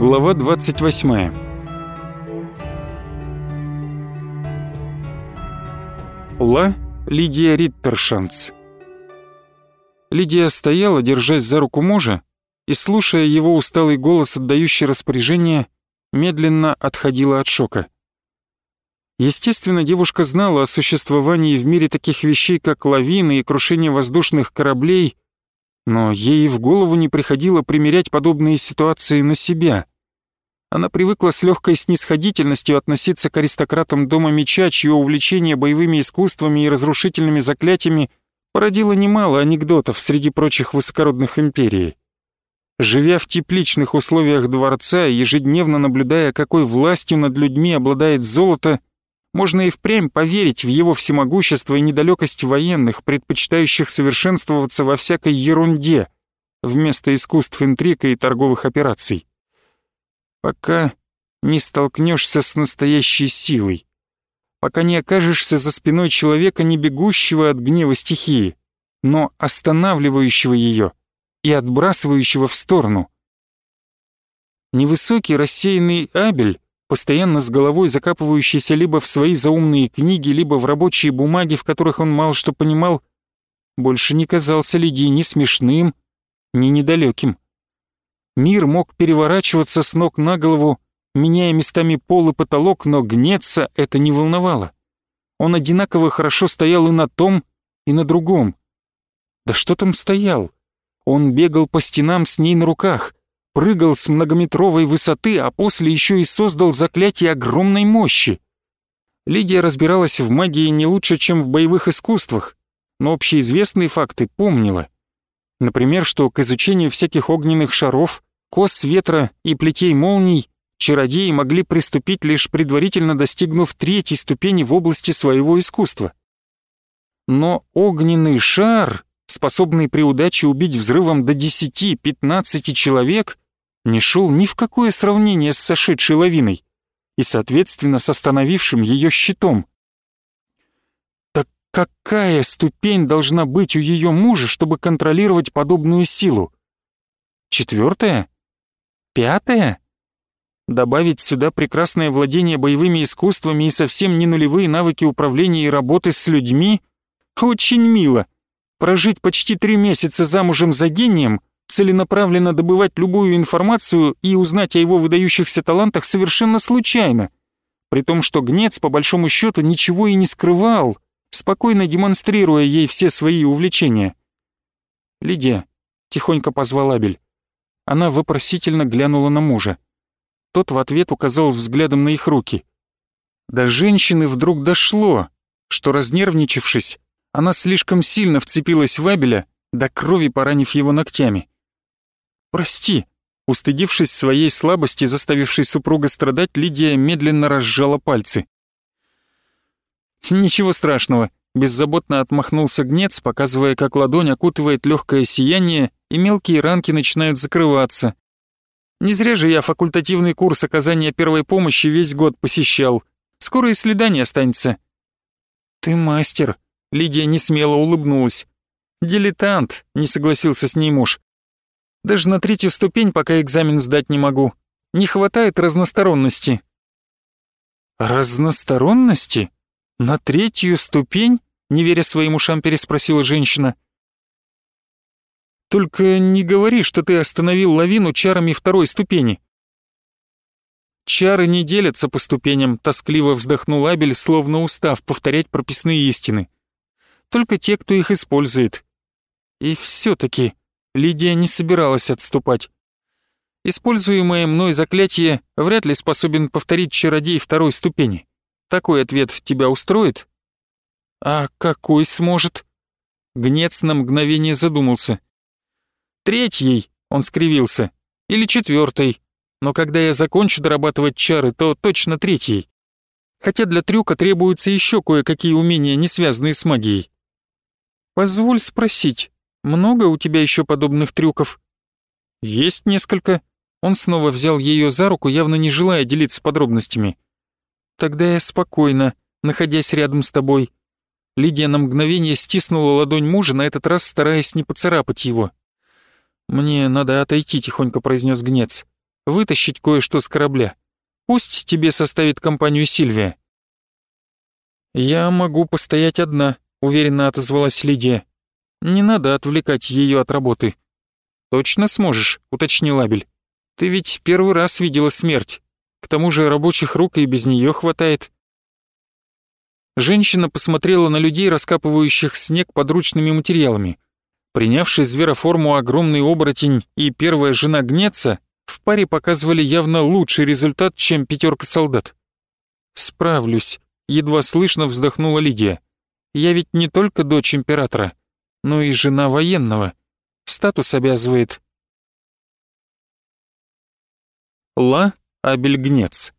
Глава 28 Ла Лидия Риттершанц Лидия стояла, держась за руку мужа, и, слушая его усталый голос, отдающий распоряжение, медленно отходила от шока. Естественно, девушка знала о существовании в мире таких вещей, как лавины и крушение воздушных кораблей, но ей в голову не приходило примерять подобные ситуации на себя. Она привыкла с легкой снисходительностью относиться к аристократам Дома Меча, чье увлечение боевыми искусствами и разрушительными заклятиями породило немало анекдотов среди прочих высокородных империй. Живя в тепличных условиях дворца и ежедневно наблюдая, какой властью над людьми обладает золото, можно и впрямь поверить в его всемогущество и недалекость военных, предпочитающих совершенствоваться во всякой ерунде, вместо искусств интриг и торговых операций пока не столкнешься с настоящей силой, пока не окажешься за спиной человека, не бегущего от гнева стихии, но останавливающего ее и отбрасывающего в сторону. Невысокий рассеянный Абель, постоянно с головой закапывающийся либо в свои заумные книги, либо в рабочие бумаги, в которых он мало что понимал, больше не казался Лидии ни смешным, ни недалеким. Мир мог переворачиваться с ног на голову, меняя местами пол и потолок, но гнеться это не волновало. Он одинаково хорошо стоял и на том, и на другом. Да что там стоял? Он бегал по стенам с ней на руках, прыгал с многометровой высоты, а после еще и создал заклятие огромной мощи. Лидия разбиралась в магии не лучше, чем в боевых искусствах, но общеизвестные факты помнила. Например, что к изучению всяких огненных шаров кос ветра и плетей молний чародеи могли приступить лишь предварительно достигнув третьей ступени в области своего искусства. Но огненный шар, способный при удаче убить взрывом до 10-15 человек, не шел ни в какое сравнение с сошедшей лавиной и, соответственно, с остановившим ее щитом. Так какая ступень должна быть у ее мужа, чтобы контролировать подобную силу? Четвертая? Пятое? Добавить сюда прекрасное владение боевыми искусствами и совсем не нулевые навыки управления и работы с людьми? Очень мило. Прожить почти три месяца замужем за гением, целенаправленно добывать любую информацию и узнать о его выдающихся талантах совершенно случайно. При том, что Гнец, по большому счету, ничего и не скрывал, спокойно демонстрируя ей все свои увлечения. «Лидия», — тихонько позвал Абель, она вопросительно глянула на мужа. Тот в ответ указал взглядом на их руки. До женщины вдруг дошло, что, разнервничавшись, она слишком сильно вцепилась в Абеля, до крови поранив его ногтями. «Прости», устыдившись своей слабости, заставившей супруга страдать, Лидия медленно разжала пальцы. «Ничего страшного», — беззаботно отмахнулся гнец, показывая, как ладонь окутывает легкое сияние и мелкие ранки начинают закрываться. Не зря же я факультативный курс оказания первой помощи весь год посещал. Скоро и следа не останется. Ты мастер, Лидия несмело улыбнулась. Дилетант, не согласился с ней муж. Даже на третью ступень пока экзамен сдать не могу. Не хватает разносторонности. Разносторонности? На третью ступень? Не веря своим ушам, переспросила женщина. Только не говори, что ты остановил лавину чарами второй ступени». «Чары не делятся по ступеням», — тоскливо вздохнул Абель, словно устав повторять прописные истины. «Только те, кто их использует». И все-таки Лидия не собиралась отступать. Используемое мной заклятие вряд ли способен повторить чародей второй ступени. Такой ответ тебя устроит? А какой сможет? Гнец на мгновение задумался. Третьей, он скривился, или четвертой, но когда я закончу дорабатывать чары, то точно третьей. Хотя для трюка требуются еще кое-какие умения, не связанные с магией. Позволь спросить, много у тебя еще подобных трюков? Есть несколько. Он снова взял ее за руку, явно не желая делиться подробностями. Тогда я спокойно, находясь рядом с тобой. Лидия на мгновение стиснула ладонь мужа, на этот раз стараясь не поцарапать его. «Мне надо отойти», — тихонько произнес гнец. вытащить кое-что с корабля. Пусть тебе составит компанию Сильвия». «Я могу постоять одна», — уверенно отозвалась Лидия. «Не надо отвлекать ее от работы». «Точно сможешь?» — уточнил Абель. «Ты ведь первый раз видела смерть. К тому же рабочих рук и без нее хватает». Женщина посмотрела на людей, раскапывающих снег подручными материалами. Принявший звероформу огромный оборотень и первая жена Гнеца в паре показывали явно лучший результат, чем пятерка солдат. «Справлюсь», — едва слышно вздохнула Лидия. «Я ведь не только дочь императора, но и жена военного. Статус обязывает». Ла Абельгнец.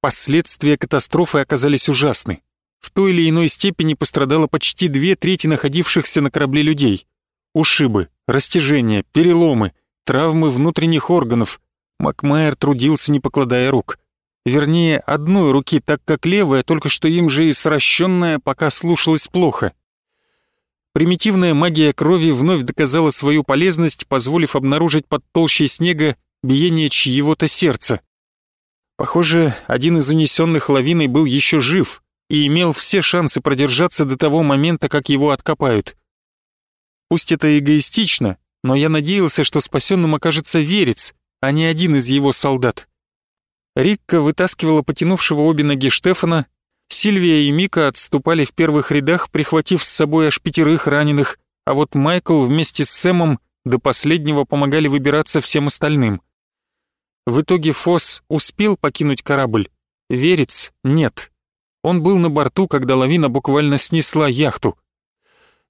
Последствия катастрофы оказались ужасны. В той или иной степени пострадало почти две трети находившихся на корабле людей. Ушибы, растяжения, переломы, травмы внутренних органов. Макмайер трудился, не покладая рук. Вернее, одной руки, так как левая, только что им же и сращенная, пока слушалась плохо. Примитивная магия крови вновь доказала свою полезность, позволив обнаружить под толщей снега биение чьего-то сердца. Похоже, один из унесенных лавиной был еще жив, и имел все шансы продержаться до того момента, как его откопают. Пусть это эгоистично, но я надеялся, что спасенным окажется верец, а не один из его солдат. Рикка вытаскивала потянувшего обе ноги Штефана, Сильвия и Мика отступали в первых рядах, прихватив с собой аж пятерых раненых, а вот Майкл вместе с Сэмом до последнего помогали выбираться всем остальным. В итоге Фосс успел покинуть корабль, Верец — нет. Он был на борту, когда лавина буквально снесла яхту.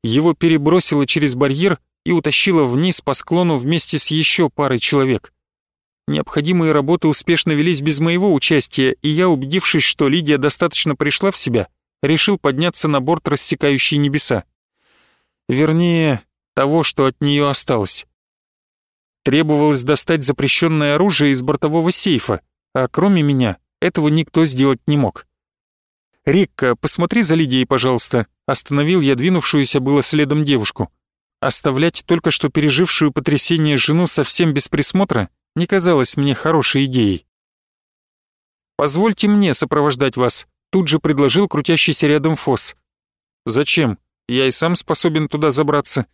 Его перебросило через барьер и утащило вниз по склону вместе с еще парой человек. Необходимые работы успешно велись без моего участия, и я, убедившись, что Лидия достаточно пришла в себя, решил подняться на борт рассекающей небеса. Вернее, того, что от нее осталось. Требовалось достать запрещенное оружие из бортового сейфа, а кроме меня этого никто сделать не мог. «Рикка, посмотри за Лидией, пожалуйста», — остановил я двинувшуюся было следом девушку. Оставлять только что пережившую потрясение жену совсем без присмотра не казалось мне хорошей идеей. «Позвольте мне сопровождать вас», — тут же предложил крутящийся рядом Фос. «Зачем? Я и сам способен туда забраться».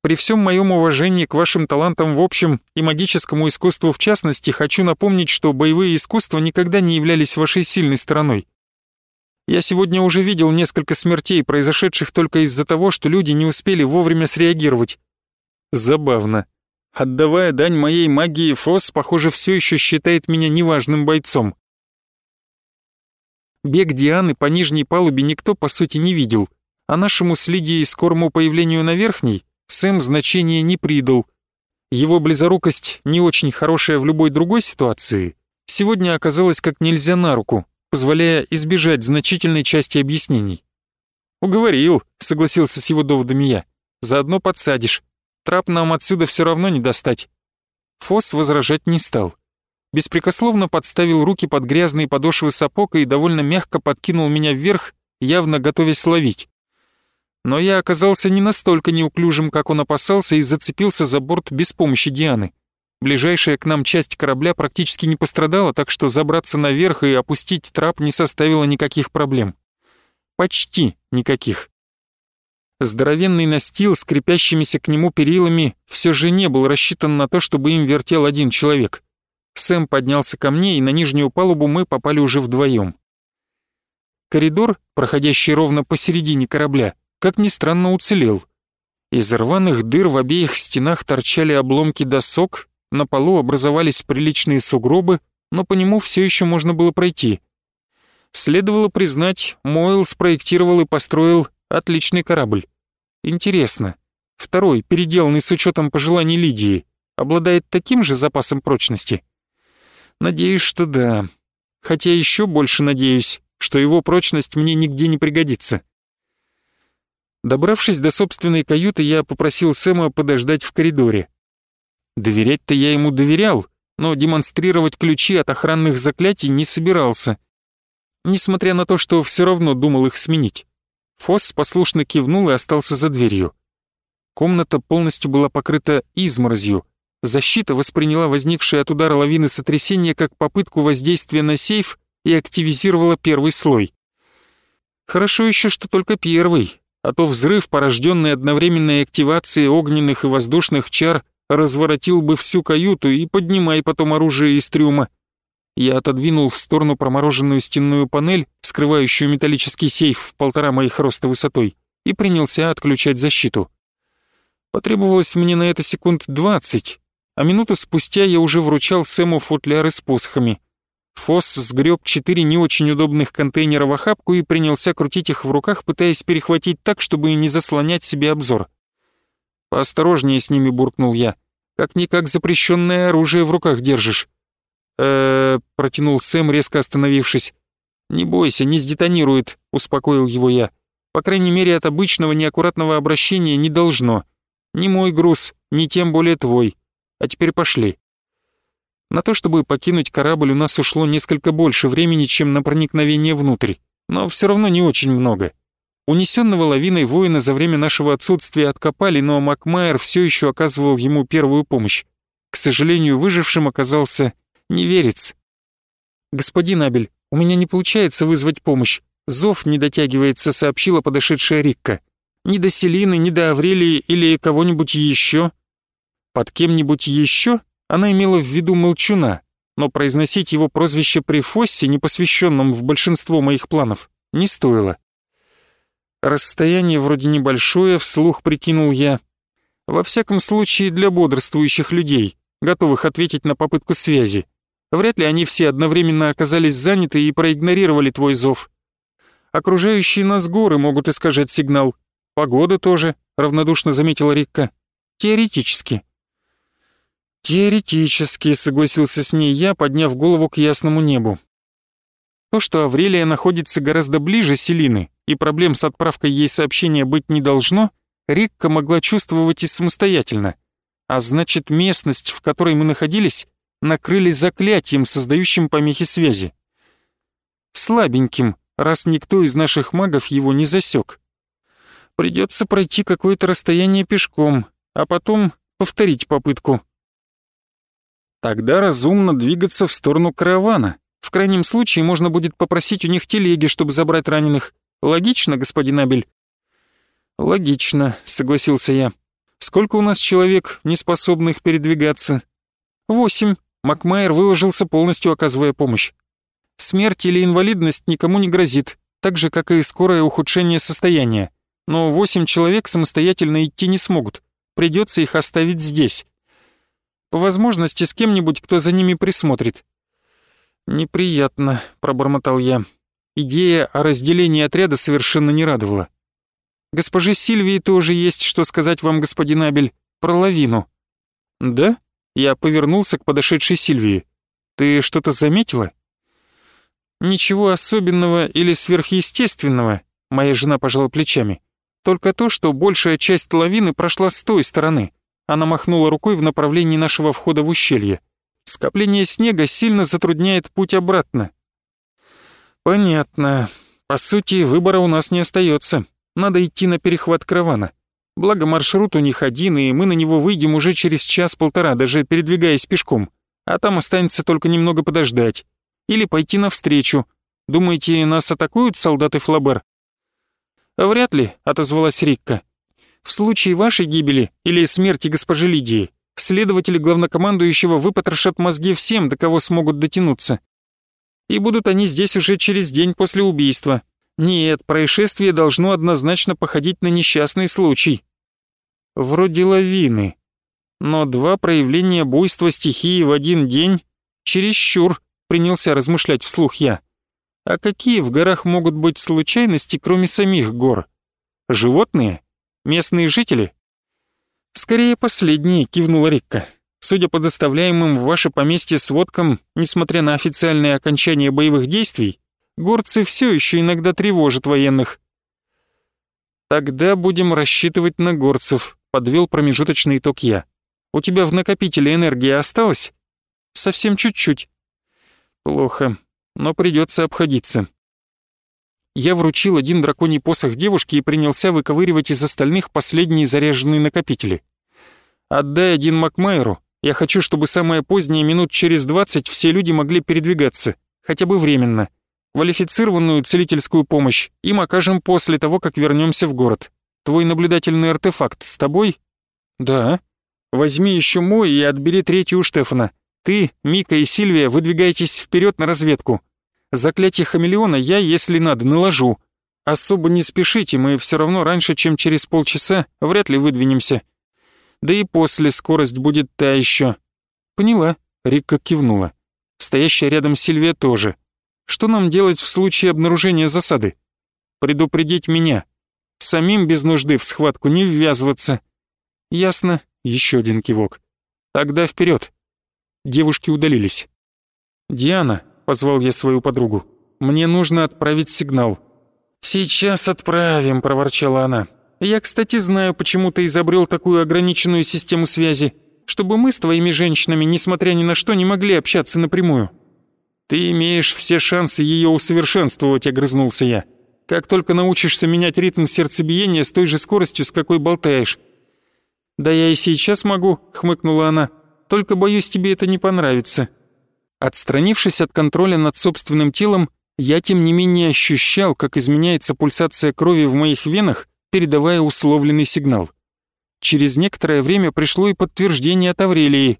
При всем моем уважении к вашим талантам в общем и магическому искусству в частности, хочу напомнить, что боевые искусства никогда не являлись вашей сильной стороной. Я сегодня уже видел несколько смертей, произошедших только из-за того, что люди не успели вовремя среагировать. Забавно. Отдавая дань моей магии, Фосс, похоже, все еще считает меня неважным бойцом. Бег Дианы по нижней палубе никто, по сути, не видел, а нашему с Лидией скорому появлению на верхней Сэм значения не придал. Его близорукость, не очень хорошая в любой другой ситуации, сегодня оказалась как нельзя на руку, позволяя избежать значительной части объяснений. «Уговорил», — согласился с его доводами я. «Заодно подсадишь. Трап нам отсюда все равно не достать». Фосс возражать не стал. Беспрекословно подставил руки под грязные подошвы сапог и довольно мягко подкинул меня вверх, явно готовясь ловить. Но я оказался не настолько неуклюжим, как он опасался, и зацепился за борт без помощи Дианы. Ближайшая к нам часть корабля практически не пострадала, так что забраться наверх и опустить трап не составило никаких проблем. Почти никаких. Здоровенный настил с крепящимися к нему перилами все же не был рассчитан на то, чтобы им вертел один человек. Сэм поднялся ко мне, и на нижнюю палубу мы попали уже вдвоем. Коридор, проходящий ровно посередине корабля, как ни странно уцелел. Из рваных дыр в обеих стенах торчали обломки досок, на полу образовались приличные сугробы, но по нему все еще можно было пройти. Следовало признать, Мойл спроектировал и построил отличный корабль. Интересно, второй, переделанный с учетом пожеланий Лидии, обладает таким же запасом прочности? Надеюсь, что да. Хотя еще больше надеюсь, что его прочность мне нигде не пригодится. Добравшись до собственной каюты, я попросил Сэма подождать в коридоре. Доверять-то я ему доверял, но демонстрировать ключи от охранных заклятий не собирался. Несмотря на то, что все равно думал их сменить. Фосс послушно кивнул и остался за дверью. Комната полностью была покрыта изморозью, Защита восприняла возникшее от удара лавины сотрясение как попытку воздействия на сейф и активизировала первый слой. Хорошо еще, что только первый, а то взрыв, порожденный одновременной активацией огненных и воздушных чар, разворотил бы всю каюту и поднимай потом оружие из трюма. Я отодвинул в сторону промороженную стенную панель, скрывающую металлический сейф в полтора моих роста высотой, и принялся отключать защиту. Потребовалось мне на это секунд двадцать, а минуту спустя я уже вручал Сэму футляры с посохами. Фосс сгреб четыре не очень удобных контейнера в охапку и принялся крутить их в руках, пытаясь перехватить так, чтобы не заслонять себе обзор. «Поосторожнее с ними», — буркнул я. «Как-никак запрещенное оружие в руках держишь». «Э-э-э», протянул Сэм, резко остановившись. «Не бойся, не сдетонирует», — успокоил его я. «По крайней мере, от обычного неаккуратного обращения не должно. Не мой груз, не тем более твой. А теперь пошли. На то, чтобы покинуть корабль, у нас ушло несколько больше времени, чем на проникновение внутрь, но все равно не очень много. Унесенного лавиной воина за время нашего отсутствия откопали, но Макмайер все еще оказывал ему первую помощь. К сожалению, выжившим оказался неверец. «Господин Абель, у меня не получается вызвать помощь. Зов не дотягивается», — сообщила подошедшая Рикка. «Ни до Селины, ни до Аврелии или кого-нибудь еще. Под кем-нибудь еще она имела в виду Молчуна, но произносить его прозвище при Фоссе, не посвященном в большинство моих планов, не стоило. Расстояние вроде небольшое, вслух прикинул я. Во всяком случае, для бодрствующих людей, готовых ответить на попытку связи. Вряд ли они все одновременно оказались заняты и проигнорировали твой зов. Окружающие нас горы могут искажать сигнал. Погода тоже, равнодушно заметила Рикка. Теоретически. «Теоретически», — согласился с ней я, подняв голову к ясному небу. То, что Аврелия находится гораздо ближе Селины, и проблем с отправкой ей сообщения быть не должно, Рикка могла чувствовать и самостоятельно. А значит, местность, в которой мы находились, накрыли заклятием, создающим помехи связи. Слабеньким, раз никто из наших магов его не засек. Придется пройти какое-то расстояние пешком, а потом повторить попытку. Тогда разумно двигаться в сторону каравана. В крайнем случае можно будет попросить у них телеги, чтобы забрать раненых. Логично, господин Абель?» «Логично», — согласился я. «Сколько у нас человек, не способных передвигаться?» «Восемь». Макмайер выложился, полностью оказывая помощь. «Смерть или инвалидность никому не грозит, так же, как и скорое ухудшение состояния. Но восемь человек самостоятельно идти не смогут. Придется их оставить здесь. По возможности с кем-нибудь, кто за ними присмотрит». «Неприятно», — пробормотал я. Идея о разделении отряда совершенно не радовала. «Госпоже Сильвии тоже есть что сказать вам, господин Абель, про лавину». «Да?» — я повернулся к подошедшей Сильвии. «Ты что-то заметила?» «Ничего особенного или сверхъестественного», — моя жена пожала плечами. «Только то, что большая часть лавины прошла с той стороны. Она махнула рукой в направлении нашего входа в ущелье. Скопление снега сильно затрудняет путь обратно. Понятно. По сути, выбора у нас не остается. Надо идти на перехват каравана. Благо маршрут у них один, и мы на него выйдем уже через час-полтора, даже передвигаясь пешком. А там останется только немного подождать. Или пойти навстречу. Думаете, нас атакуют солдаты Флабер? «Вряд ли», — отозвалась Рикка. В случае вашей гибели или смерти госпожи Лидии, следователи главнокомандующего выпотрошат мозги всем, до кого смогут дотянуться. И будут они здесь уже через день после убийства. Нет, происшествие должно однозначно походить на несчастный случай. Вроде лавины. Но два проявления буйства стихии в один день — чересчур, принялся размышлять вслух я. А какие в горах могут быть случайности, кроме самих гор? Животные? Местные жители?» «Скорее последние», — кивнула Рикка. «Судя по доставляемым в ваше поместье сводкам, несмотря на официальное окончание боевых действий, горцы все еще иногда тревожат военных». «Тогда будем рассчитывать на горцев», — подвел промежуточный итог я. «У тебя в накопителе энергии осталось?» «Совсем чуть-чуть». «Плохо, но придется обходиться» я вручил один драконий посох девушке и принялся выковыривать из остальных последние заряженные накопители. «Отдай один Макмайеру, Я хочу, чтобы самое позднее, минут через двадцать, все люди могли передвигаться, хотя бы временно. Квалифицированную целительскую помощь им окажем после того, как вернемся в город. Твой наблюдательный артефакт с тобой?» «Да». «Возьми еще мой и отбери третий у Штефана. Ты, Мика и Сильвия выдвигайтесь вперед на разведку. Заклятие хамелеона я, если надо, наложу. Особо не спешите, мы все равно раньше, чем через полчаса, вряд ли выдвинемся. Да и после скорость будет та еще. Поняла, Рикка кивнула. Стоящая рядом Сильвия тоже. Что нам делать в случае обнаружения засады? Предупредить меня. Самим без нужды в схватку не ввязываться. Ясно, еще один кивок. Тогда вперед. Девушки удалились. «Диана», — позвал я свою подругу, — «мне нужно отправить сигнал». «Сейчас отправим», — проворчала она. «Я, кстати, знаю, почему ты изобрел такую ограниченную систему связи, чтобы мы с твоими женщинами, несмотря ни на что, не могли общаться напрямую». «Ты имеешь все шансы ее усовершенствовать», — огрызнулся я. «Как только научишься менять ритм сердцебиения с той же скоростью, с какой болтаешь». «Да я и сейчас могу», — хмыкнула она. «Только, боюсь, тебе это не понравится». Отстранившись от контроля над собственным телом, я тем не менее ощущал, как изменяется пульсация крови в моих венах, передавая условленный сигнал. Через некоторое время пришло и подтверждение от Аврелии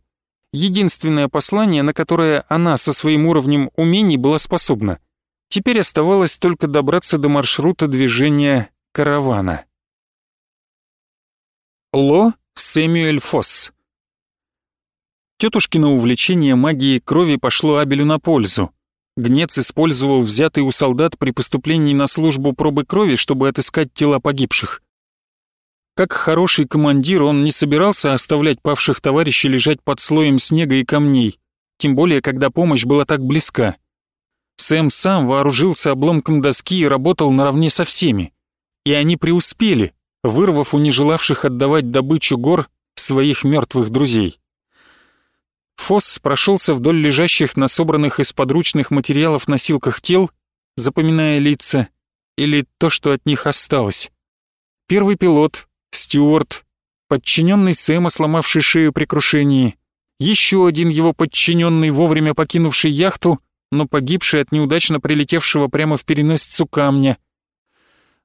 единственное послание, на которое она со своим уровнем умений была способна. Теперь оставалось только добраться до маршрута движения каравана. Ло Сэмюэль Фосс Тетушкино увлечение магией крови пошло Абелю на пользу. Гнец использовал взятый у солдат при поступлении на службу пробы крови, чтобы отыскать тела погибших. Как хороший командир, он не собирался оставлять павших товарищей лежать под слоем снега и камней, тем более, когда помощь была так близка. Сэм сам вооружился обломком доски и работал наравне со всеми. И они преуспели, вырвав у нежелавших отдавать добычу гор своих мертвых друзей. Фосс прошелся вдоль лежащих на собранных из подручных материалов носилках тел, запоминая лица или то, что от них осталось. Первый пилот, Стюарт, подчиненный Сэма, сломавший шею при крушении, еще один его подчиненный, вовремя покинувший яхту, но погибший от неудачно прилетевшего прямо в переносицу камня.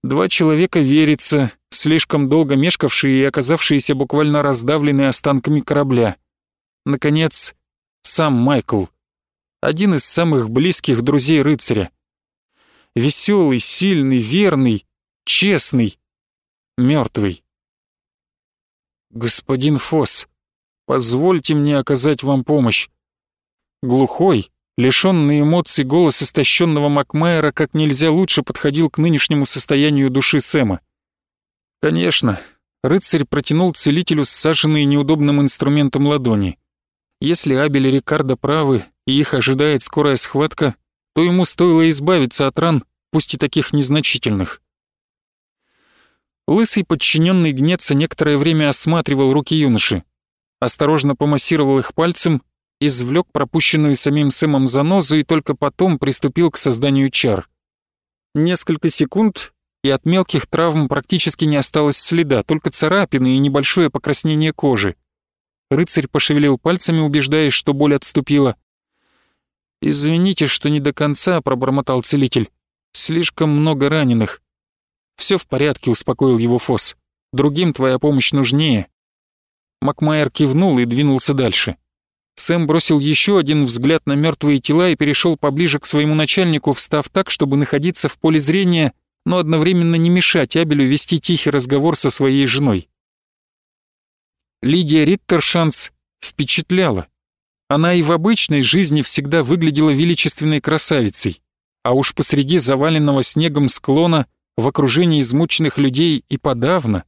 Два человека верится, слишком долго мешкавшие и оказавшиеся буквально раздавлены останками корабля. Наконец, сам Майкл, один из самых близких друзей рыцаря. Веселый, сильный, верный, честный, мертвый. «Господин Фосс, позвольте мне оказать вам помощь». Глухой, лишенный эмоций голос истощенного Макмайера как нельзя лучше подходил к нынешнему состоянию души Сэма. «Конечно». Рыцарь протянул целителю саженные неудобным инструментом ладони. Если Абель и Рикардо правы, и их ожидает скорая схватка, то ему стоило избавиться от ран, пусть и таких незначительных. Лысый подчиненный гнеца некоторое время осматривал руки юноши, осторожно помассировал их пальцем, извлек пропущенную самим Сэмом занозу и только потом приступил к созданию чар. Несколько секунд, и от мелких травм практически не осталось следа, только царапины и небольшое покраснение кожи. Рыцарь пошевелил пальцами, убеждаясь, что боль отступила. «Извините, что не до конца», — пробормотал целитель. «Слишком много раненых. «Все в порядке», — успокоил его Фос. «Другим твоя помощь нужнее». Макмайер кивнул и двинулся дальше. Сэм бросил еще один взгляд на мертвые тела и перешел поближе к своему начальнику, встав так, чтобы находиться в поле зрения, но одновременно не мешать Абелю вести тихий разговор со своей женой. Лидия Риттершанс впечатляла. Она и в обычной жизни всегда выглядела величественной красавицей, а уж посреди заваленного снегом склона в окружении измученных людей и подавно,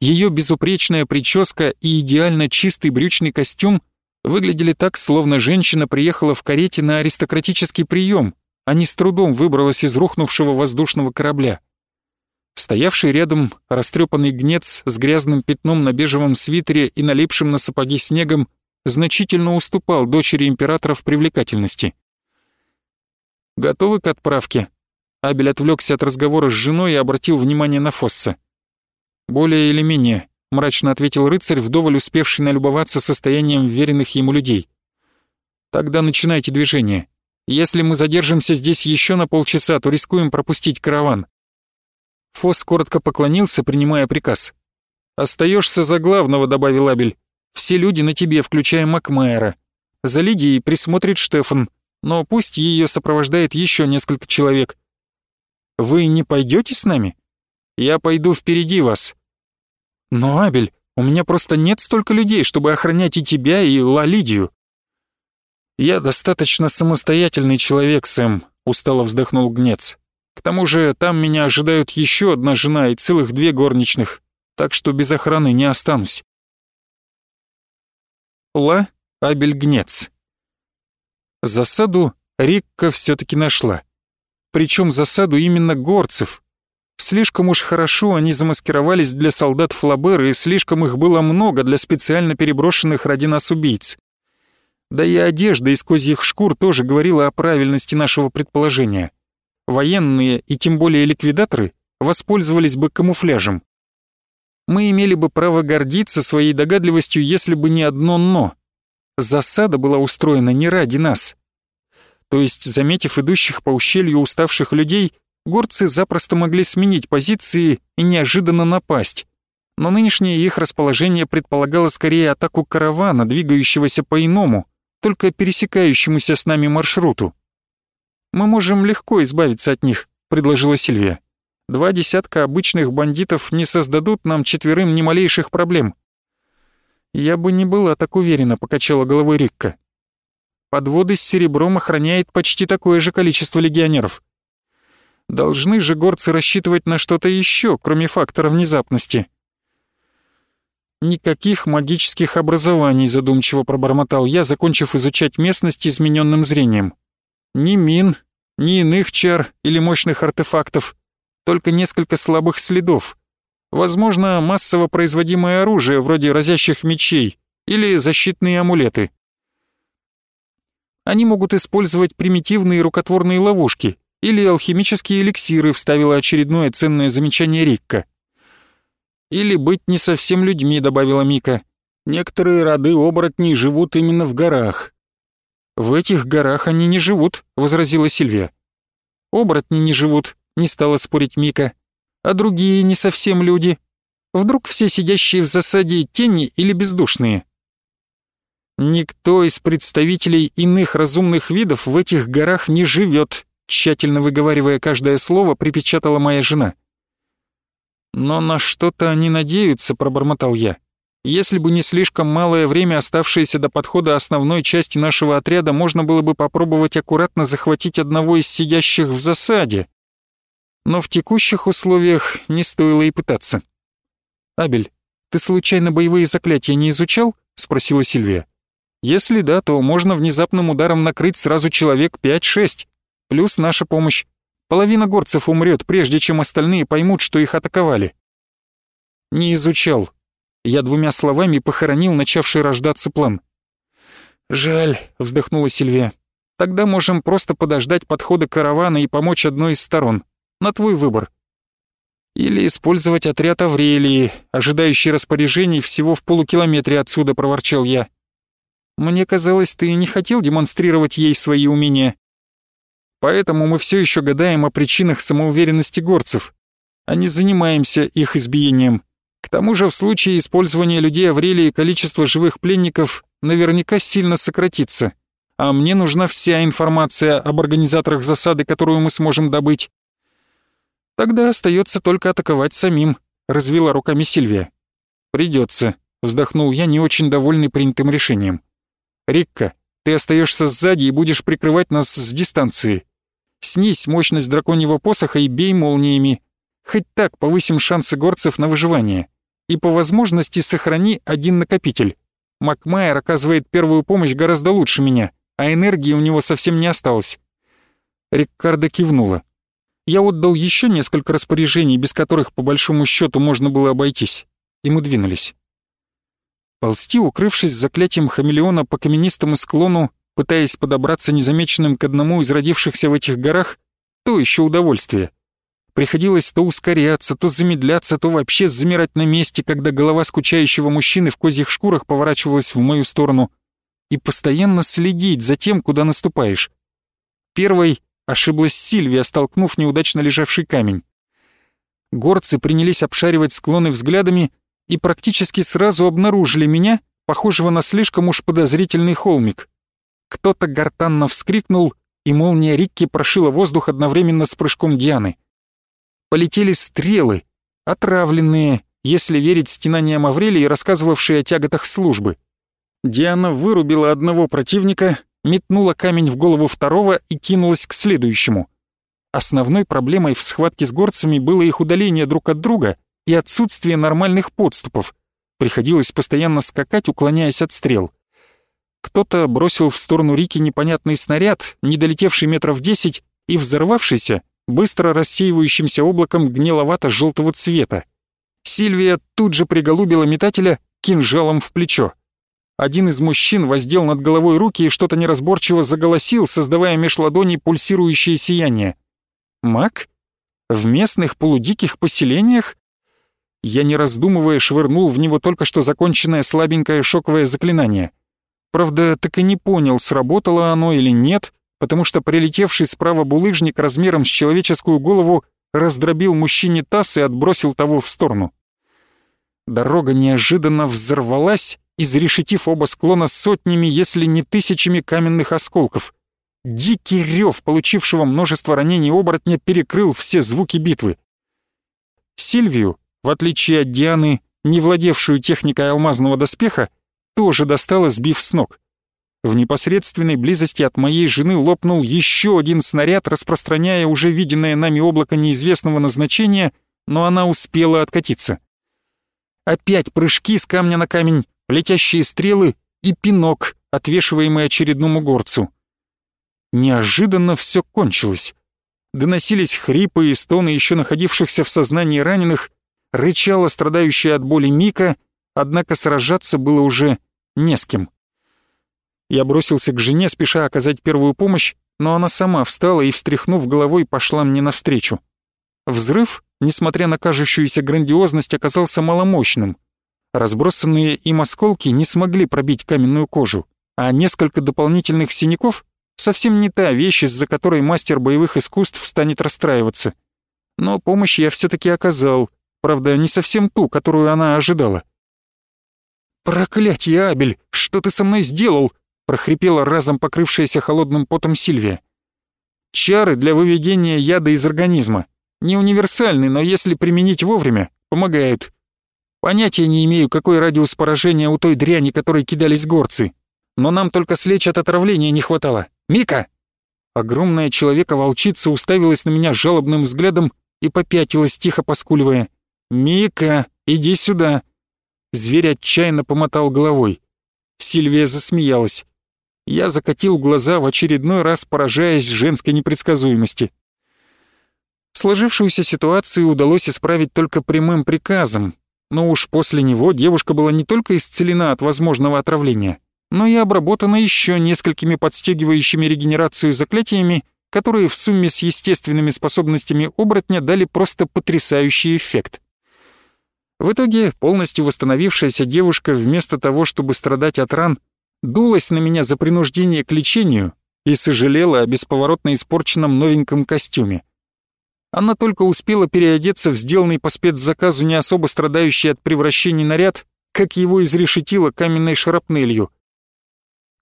ее безупречная прическа и идеально чистый брючный костюм выглядели так, словно женщина приехала в карете на аристократический прием, а не с трудом выбралась из рухнувшего воздушного корабля. Стоявший рядом растрепанный гнец с грязным пятном на бежевом свитере и налипшим на сапоги снегом значительно уступал дочери императора в привлекательности. «Готовы к отправке?» Абель отвлекся от разговора с женой и обратил внимание на Фосса. «Более или менее», мрачно ответил рыцарь, вдоволь успевший налюбоваться состоянием веренных ему людей. «Тогда начинайте движение. Если мы задержимся здесь еще на полчаса, то рискуем пропустить караван». Фос коротко поклонился, принимая приказ. «Остаешься за главного», — добавил Абель. «Все люди на тебе, включая Макмайера. За Лидией присмотрит Штефан, но пусть ее сопровождает еще несколько человек. Вы не пойдете с нами? Я пойду впереди вас». «Но, Абель, у меня просто нет столько людей, чтобы охранять и тебя, и Ла Лидию». «Я достаточно самостоятельный человек, Сэм», — устало вздохнул Гнец. «К тому же там меня ожидают еще одна жена и целых две горничных, так что без охраны не останусь». Ла Абель Гнец Засаду Рикка все-таки нашла. Причем засаду именно горцев. Слишком уж хорошо они замаскировались для солдат Флабера, и слишком их было много для специально переброшенных ради нас убийц. Да и одежда из козьих шкур тоже говорила о правильности нашего предположения. Военные и тем более ликвидаторы воспользовались бы камуфляжем. Мы имели бы право гордиться своей догадливостью, если бы не одно «но». Засада была устроена не ради нас. То есть, заметив идущих по ущелью уставших людей, горцы запросто могли сменить позиции и неожиданно напасть. Но нынешнее их расположение предполагало скорее атаку каравана, двигающегося по иному, только пересекающемуся с нами маршруту. «Мы можем легко избавиться от них», — предложила Сильвия. «Два десятка обычных бандитов не создадут нам четверым ни малейших проблем». «Я бы не была так уверена», — покачала головой Рикка. «Подводы с серебром охраняет почти такое же количество легионеров. Должны же горцы рассчитывать на что-то еще, кроме фактора внезапности». «Никаких магических образований», — задумчиво пробормотал я, закончив изучать местность измененным зрением. «Ни мин, ни иных чар или мощных артефактов, только несколько слабых следов. Возможно, массово производимое оружие, вроде разящих мечей, или защитные амулеты. Они могут использовать примитивные рукотворные ловушки или алхимические эликсиры, вставила очередное ценное замечание Рикка. Или быть не совсем людьми, добавила Мика. Некоторые роды оборотней живут именно в горах. В этих горах они не живут, возразила Сильвия. Оборотни не живут, не стала спорить Мика а другие не совсем люди. Вдруг все сидящие в засаде тени или бездушные? Никто из представителей иных разумных видов в этих горах не живет, тщательно выговаривая каждое слово, припечатала моя жена. Но на что-то они надеются, пробормотал я. Если бы не слишком малое время, оставшееся до подхода основной части нашего отряда, можно было бы попробовать аккуратно захватить одного из сидящих в засаде но в текущих условиях не стоило и пытаться. «Абель, ты случайно боевые заклятия не изучал?» — спросила Сильвия. «Если да, то можно внезапным ударом накрыть сразу человек 5-6, плюс наша помощь. Половина горцев умрет, прежде чем остальные поймут, что их атаковали». «Не изучал». Я двумя словами похоронил начавший рождаться план. «Жаль», — вздохнула Сильвия. «Тогда можем просто подождать подхода каравана и помочь одной из сторон. На твой выбор. Или использовать отряд Аврелии, ожидающий распоряжений всего в полукилометре отсюда, проворчал я. Мне казалось, ты не хотел демонстрировать ей свои умения. Поэтому мы все еще гадаем о причинах самоуверенности горцев, а не занимаемся их избиением. К тому же в случае использования людей Аврелии количество живых пленников наверняка сильно сократится. А мне нужна вся информация об организаторах засады, которую мы сможем добыть. Тогда остается только атаковать самим», — развела руками Сильвия. «Придется», — вздохнул я, не очень довольный принятым решением. «Рикка, ты остаешься сзади и будешь прикрывать нас с дистанции. Снизь мощность драконьего посоха и бей молниями. Хоть так повысим шансы горцев на выживание. И по возможности сохрани один накопитель. Макмайер оказывает первую помощь гораздо лучше меня, а энергии у него совсем не осталось». Риккарда кивнула я отдал еще несколько распоряжений, без которых по большому счету можно было обойтись, и мы двинулись. Ползти, укрывшись заклятием хамелеона по каменистому склону, пытаясь подобраться незамеченным к одному из родившихся в этих горах, то еще удовольствие. Приходилось то ускоряться, то замедляться, то вообще замирать на месте, когда голова скучающего мужчины в козьих шкурах поворачивалась в мою сторону. И постоянно следить за тем, куда наступаешь. Первой ошиблась Сильвия, столкнув неудачно лежавший камень. Горцы принялись обшаривать склоны взглядами и практически сразу обнаружили меня, похожего на слишком уж подозрительный холмик. Кто-то гортанно вскрикнул, и молния Рикки прошила воздух одновременно с прыжком Дианы полетели стрелы, отравленные, если верить стенаниям Аврелии, рассказывавшие о тяготах службы. Диана вырубила одного противника, метнула камень в голову второго и кинулась к следующему. Основной проблемой в схватке с горцами было их удаление друг от друга и отсутствие нормальных подступов. Приходилось постоянно скакать, уклоняясь от стрел. Кто-то бросил в сторону Рики непонятный снаряд, не долетевший метров десять, и взорвавшийся быстро рассеивающимся облаком гниловато-желтого цвета. Сильвия тут же приголубила метателя кинжалом в плечо. Один из мужчин воздел над головой руки и что-то неразборчиво заголосил, создавая меж ладоней пульсирующее сияние. Маг? В местных полудиких поселениях? Я, не раздумывая, швырнул в него только что законченное слабенькое шоковое заклинание. Правда, так и не понял, сработало оно или нет, потому что прилетевший справа булыжник размером с человеческую голову раздробил мужчине таз и отбросил того в сторону. Дорога неожиданно взорвалась, изрешетив оба склона сотнями, если не тысячами каменных осколков. Дикий рев, получившего множество ранений оборотня, перекрыл все звуки битвы. Сильвию, в отличие от Дианы, не владевшую техникой алмазного доспеха, тоже достало, сбив с ног. В непосредственной близости от моей жены лопнул еще один снаряд, распространяя уже виденное нами облако неизвестного назначения, но она успела откатиться. Опять прыжки с камня на камень, летящие стрелы и пинок, отвешиваемый очередному горцу. Неожиданно все кончилось. Доносились хрипы и стоны еще находившихся в сознании раненых, рычала страдающая от боли Мика, однако сражаться было уже не с кем. Я бросился к жене, спеша оказать первую помощь, но она сама встала и, встряхнув головой, пошла мне навстречу. Взрыв, несмотря на кажущуюся грандиозность, оказался маломощным. Разбросанные им осколки не смогли пробить каменную кожу, а несколько дополнительных синяков — совсем не та вещь, из-за которой мастер боевых искусств станет расстраиваться. Но помощь я все таки оказал, правда, не совсем ту, которую она ожидала. «Проклятье, Абель, что ты со мной сделал?» прохрипела разом покрывшаяся холодным потом Сильвия. Чары для выведения яда из организма. Не универсальны, но если применить вовремя, помогают. Понятия не имею, какой радиус поражения у той дряни, которой кидались горцы. Но нам только слечь от отравления не хватало. Мика!» Огромная человека-волчица уставилась на меня жалобным взглядом и попятилась, тихо поскуливая. «Мика, иди сюда!» Зверь отчаянно помотал головой. Сильвия засмеялась. Я закатил глаза в очередной раз, поражаясь женской непредсказуемости. Сложившуюся ситуацию удалось исправить только прямым приказом, но уж после него девушка была не только исцелена от возможного отравления, но и обработана еще несколькими подстегивающими регенерацию заклятиями, которые в сумме с естественными способностями оборотня дали просто потрясающий эффект. В итоге полностью восстановившаяся девушка вместо того, чтобы страдать от ран, дулась на меня за принуждение к лечению и сожалела о бесповоротно испорченном новеньком костюме. Она только успела переодеться в сделанный по спецзаказу не особо страдающий от превращений наряд, как его изрешетило каменной шрапнелью.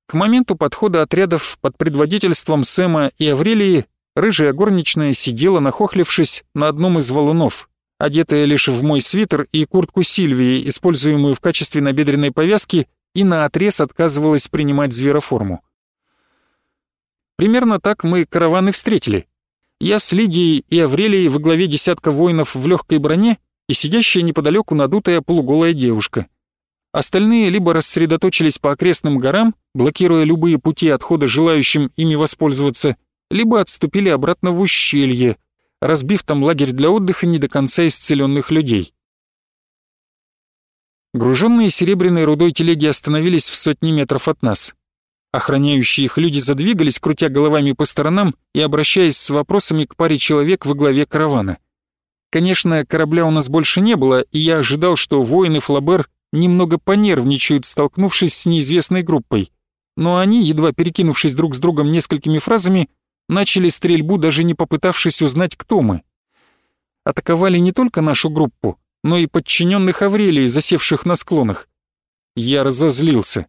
К моменту подхода отрядов под предводительством Сэма и Аврелии рыжая горничная сидела, нахохлившись на одном из валунов, одетая лишь в мой свитер и куртку Сильвии, используемую в качестве набедренной повязки и наотрез отказывалась принимать звероформу. Примерно так мы караваны встретили. Я с Лидией и Аврелией во главе десятка воинов в легкой броне и сидящая неподалеку надутая полуголая девушка. Остальные либо рассредоточились по окрестным горам, блокируя любые пути отхода желающим ими воспользоваться, либо отступили обратно в ущелье, разбив там лагерь для отдыха не до конца исцеленных людей. Груженные серебряной рудой телеги остановились в сотни метров от нас. Охраняющие их люди задвигались, крутя головами по сторонам и обращаясь с вопросами к паре человек во главе каравана. Конечно, корабля у нас больше не было, и я ожидал, что воины Флабер немного понервничают, столкнувшись с неизвестной группой. Но они, едва перекинувшись друг с другом несколькими фразами, начали стрельбу, даже не попытавшись узнать, кто мы. Атаковали не только нашу группу, но и подчиненных Аврелии, засевших на склонах. Я разозлился.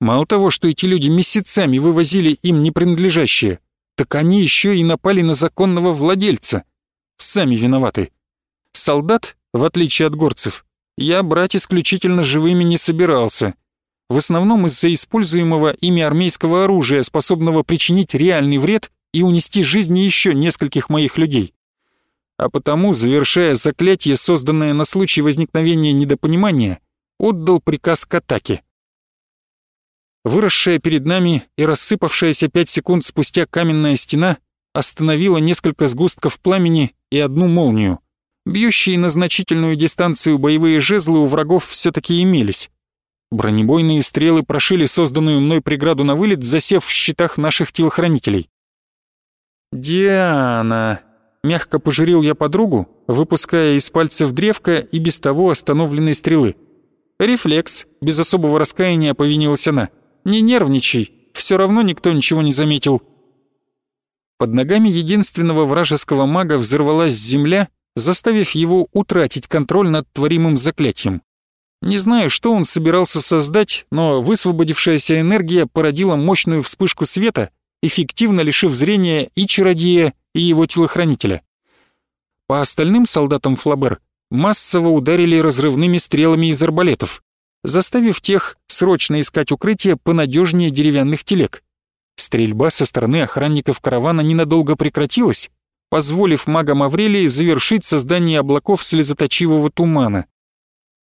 Мало того, что эти люди месяцами вывозили им не принадлежащее, так они еще и напали на законного владельца — сами виноваты. Солдат, в отличие от горцев, я брать исключительно живыми не собирался. В основном из-за используемого ими армейского оружия, способного причинить реальный вред и унести жизни еще нескольких моих людей. А потому, завершая заклятие, созданное на случай возникновения недопонимания, отдал приказ к атаке. Выросшая перед нами и рассыпавшаяся пять секунд спустя каменная стена остановила несколько сгустков пламени и одну молнию. Бьющие на значительную дистанцию боевые жезлы у врагов все-таки имелись. Бронебойные стрелы прошили созданную мной преграду на вылет, засев в щитах наших телохранителей. «Диана!» — мягко пожурил я подругу, выпуская из пальцев древко и без того остановленной стрелы. «Рефлекс», — без особого раскаяния повинилась она. «Не нервничай, все равно никто ничего не заметил». Под ногами единственного вражеского мага взорвалась земля, заставив его утратить контроль над творимым заклятием. Не знаю, что он собирался создать, но высвободившаяся энергия породила мощную вспышку света, эффективно лишив зрения и чародея, и его телохранителя. По остальным солдатам Флабер массово ударили разрывными стрелами из арбалетов, заставив тех срочно искать укрытие понадежнее деревянных телег. Стрельба со стороны охранников каравана ненадолго прекратилась, позволив магам Аврелии завершить создание облаков слезоточивого тумана.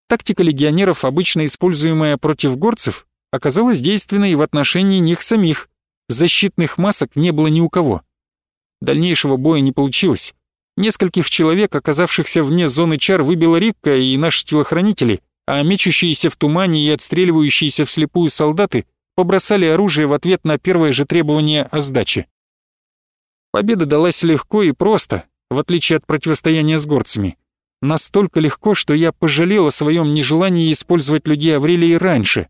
Тактика легионеров, обычно используемая против горцев, оказалась действенной и в отношении них самих. Защитных масок не было ни у кого. Дальнейшего боя не получилось. Нескольких человек, оказавшихся вне зоны чар, выбила Рикка и наши телохранители, а мечущиеся в тумане и отстреливающиеся вслепую солдаты побросали оружие в ответ на первое же требование о сдаче. Победа далась легко и просто, в отличие от противостояния с горцами. Настолько легко, что я пожалел о своем нежелании использовать людей Аврелии раньше.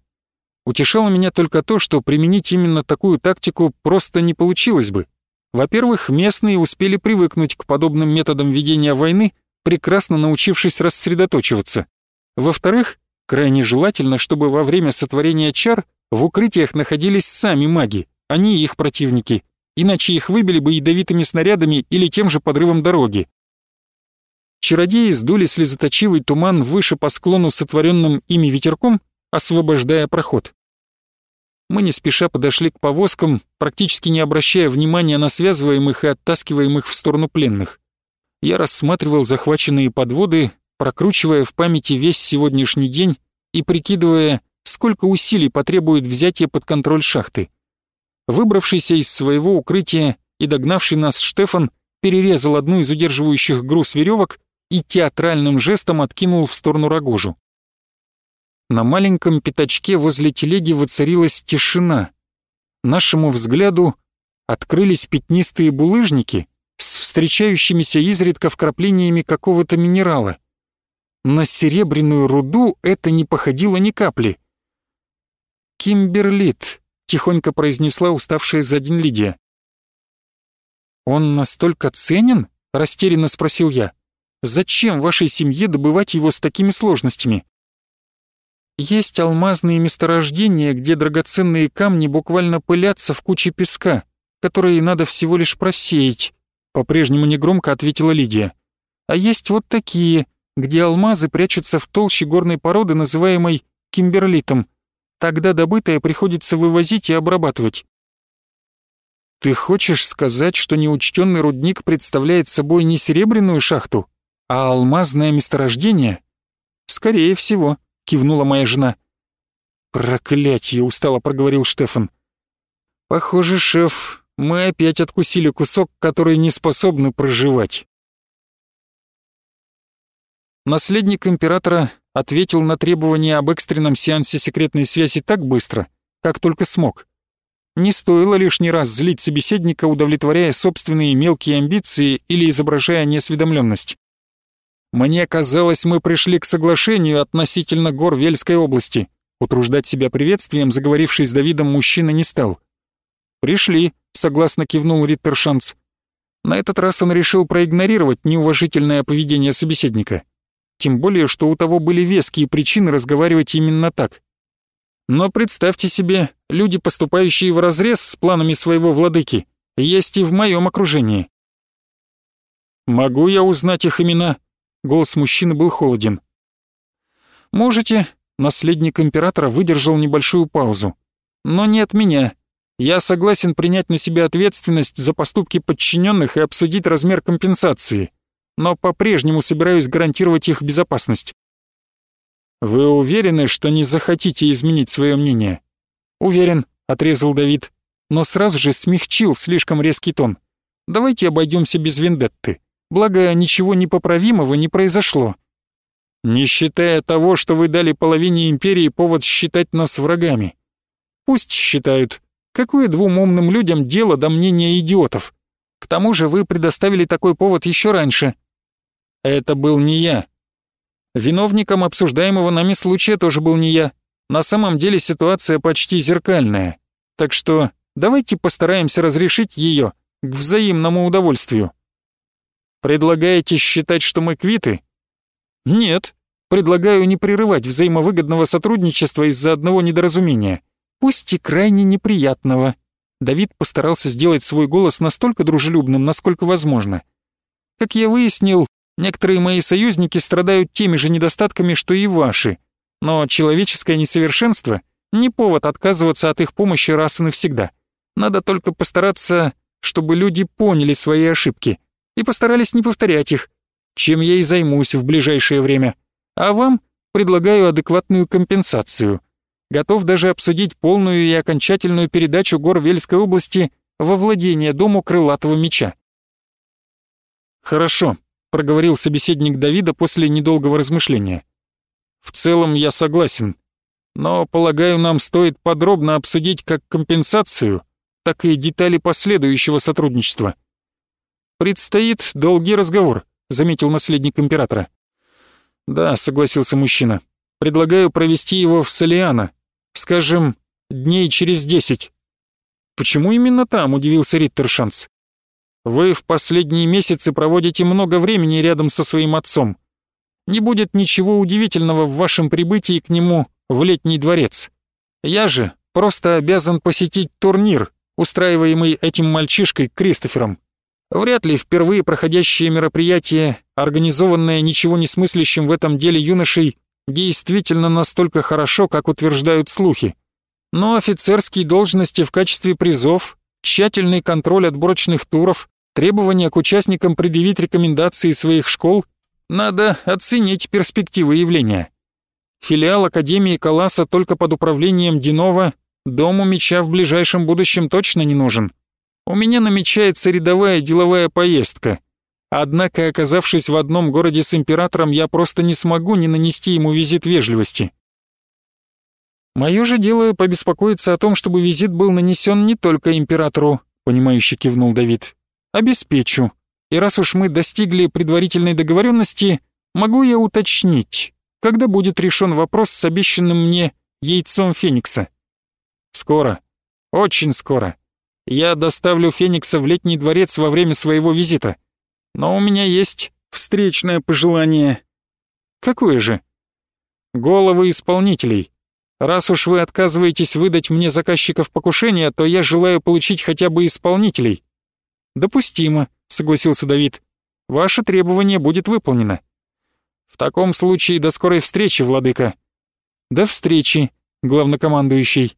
Утешало меня только то, что применить именно такую тактику просто не получилось бы. Во-первых, местные успели привыкнуть к подобным методам ведения войны, прекрасно научившись рассредоточиваться. Во-вторых, крайне желательно, чтобы во время сотворения чар в укрытиях находились сами маги, а не их противники, иначе их выбили бы ядовитыми снарядами или тем же подрывом дороги. Чародеи сдули слезоточивый туман выше по склону сотворенным ими ветерком, освобождая проход. Мы не спеша подошли к повозкам, практически не обращая внимания на связываемых и оттаскиваемых в сторону пленных. Я рассматривал захваченные подводы, прокручивая в памяти весь сегодняшний день и прикидывая, сколько усилий потребует взятие под контроль шахты. Выбравшийся из своего укрытия и догнавший нас Штефан перерезал одну из удерживающих груз веревок и театральным жестом откинул в сторону рогожу. На маленьком пятачке возле телеги воцарилась тишина. Нашему взгляду открылись пятнистые булыжники с встречающимися изредка вкраплениями какого-то минерала. На серебряную руду это не походило ни капли — «Кимберлит», — тихонько произнесла уставшая за день Лидия. «Он настолько ценен?» — растерянно спросил я. «Зачем вашей семье добывать его с такими сложностями?» Есть алмазные месторождения, где драгоценные камни буквально пылятся в куче песка, которые надо всего лишь просеять, по-прежнему негромко ответила Лидия. А есть вот такие, где алмазы прячутся в толще горной породы, называемой кимберлитом. Тогда добытое приходится вывозить и обрабатывать. Ты хочешь сказать, что неучтенный рудник представляет собой не серебряную шахту, а алмазное месторождение? Скорее всего, кивнула моя жена. Проклятье, устало проговорил Штефан. Похоже, шеф, мы опять откусили кусок, который не способны проживать. Наследник императора ответил на требование об экстренном сеансе секретной связи так быстро, как только смог. Не стоило лишний раз злить собеседника, удовлетворяя собственные мелкие амбиции или изображая неосведомленность. Мне казалось, мы пришли к соглашению относительно гор Вельской области. Утруждать себя приветствием, заговоривший с Давидом, мужчина не стал. «Пришли», — согласно кивнул Риттершанц. На этот раз он решил проигнорировать неуважительное поведение собеседника. Тем более, что у того были веские причины разговаривать именно так. Но представьте себе, люди, поступающие вразрез с планами своего владыки, есть и в моем окружении. «Могу я узнать их имена?» Голос мужчины был холоден. «Можете», — наследник императора выдержал небольшую паузу. «Но не от меня. Я согласен принять на себя ответственность за поступки подчиненных и обсудить размер компенсации, но по-прежнему собираюсь гарантировать их безопасность». «Вы уверены, что не захотите изменить свое мнение?» «Уверен», — отрезал Давид, но сразу же смягчил слишком резкий тон. «Давайте обойдемся без вендетты. Благо, ничего непоправимого не произошло. Не считая того, что вы дали половине империи повод считать нас врагами. Пусть считают. Какое двум умным людям дело до мнения идиотов? К тому же вы предоставили такой повод еще раньше. Это был не я. Виновником обсуждаемого нами случая тоже был не я. На самом деле ситуация почти зеркальная. Так что давайте постараемся разрешить ее к взаимному удовольствию. Предлагаете считать, что мы квиты? Нет. Предлагаю не прерывать взаимовыгодного сотрудничества из-за одного недоразумения, пусть и крайне неприятного. Давид постарался сделать свой голос настолько дружелюбным, насколько возможно. Как я выяснил, некоторые мои союзники страдают теми же недостатками, что и ваши. Но человеческое несовершенство — не повод отказываться от их помощи раз и навсегда. Надо только постараться, чтобы люди поняли свои ошибки — и постарались не повторять их, чем я и займусь в ближайшее время. А вам предлагаю адекватную компенсацию. Готов даже обсудить полную и окончательную передачу гор Вельской области во владение дому крылатого меча. «Хорошо», — проговорил собеседник Давида после недолгого размышления. «В целом я согласен, но, полагаю, нам стоит подробно обсудить как компенсацию, так и детали последующего сотрудничества». «Предстоит долгий разговор», — заметил наследник императора. «Да», — согласился мужчина. «Предлагаю провести его в Солиана. Скажем, дней через десять». «Почему именно там?» — удивился Риттершанс. «Вы в последние месяцы проводите много времени рядом со своим отцом. Не будет ничего удивительного в вашем прибытии к нему в летний дворец. Я же просто обязан посетить турнир, устраиваемый этим мальчишкой Кристофером. Вряд ли впервые проходящее мероприятие, организованное ничего не смыслящим в этом деле юношей, действительно настолько хорошо, как утверждают слухи. Но офицерские должности в качестве призов, тщательный контроль отборочных туров, требования к участникам предъявить рекомендации своих школ, надо оценить перспективы явления. Филиал Академии Каласа только под управлением Динова дому меча в ближайшем будущем точно не нужен у меня намечается рядовая деловая поездка. Однако, оказавшись в одном городе с императором, я просто не смогу не нанести ему визит вежливости. Мое же дело побеспокоиться о том, чтобы визит был нанесен не только императору, понимающе кивнул Давид. Обеспечу. И раз уж мы достигли предварительной договоренности, могу я уточнить, когда будет решен вопрос с обещанным мне яйцом Феникса? Скоро. Очень скоро. Я доставлю Феникса в летний дворец во время своего визита. Но у меня есть встречное пожелание. Какое же? Головы исполнителей. Раз уж вы отказываетесь выдать мне заказчиков покушения, то я желаю получить хотя бы исполнителей. Допустимо, согласился Давид. Ваше требование будет выполнено. В таком случае до скорой встречи, владыка. До встречи, главнокомандующий.